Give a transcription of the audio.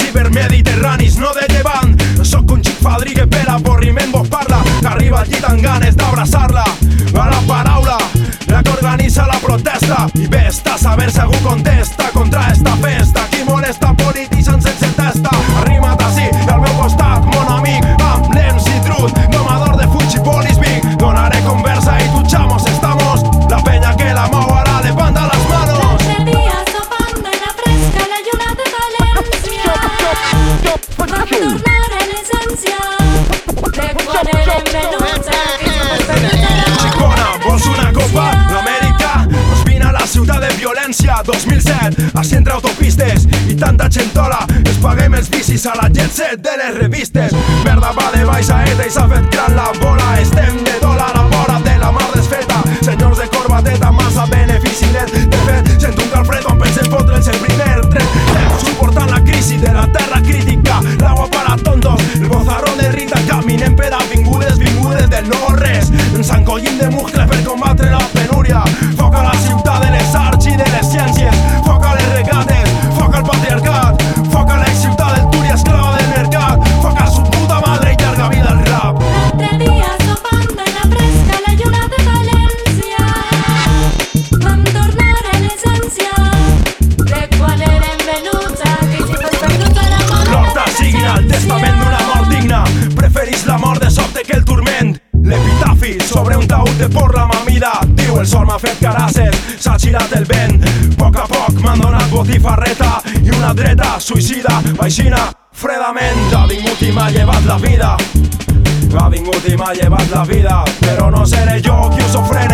cibermediterranis, no de llevant. Sóc un xic fadrí que per avorriment vos parla, que arriba allí amb ganes d'abraçar-la. A la paraula, la que organitza la protesta, i bé està saber algú content 2007 així entre autopistes i tanta xentola ens paguem els bicis a la jet set de les revistes. Merda va de baix a ETA i s'ha fet gran la bola estem de dòlar a vora de la mar el sol m'ha fet carasses, s'ha girat el vent. A poc a poc m'han donat botifarreta I una dreta suïcida, vaixina Fredament. Ha vingut i m'ha llevat la vida. Ha vingut i m'ha llevat la vida Però no seré jo qui us ofrena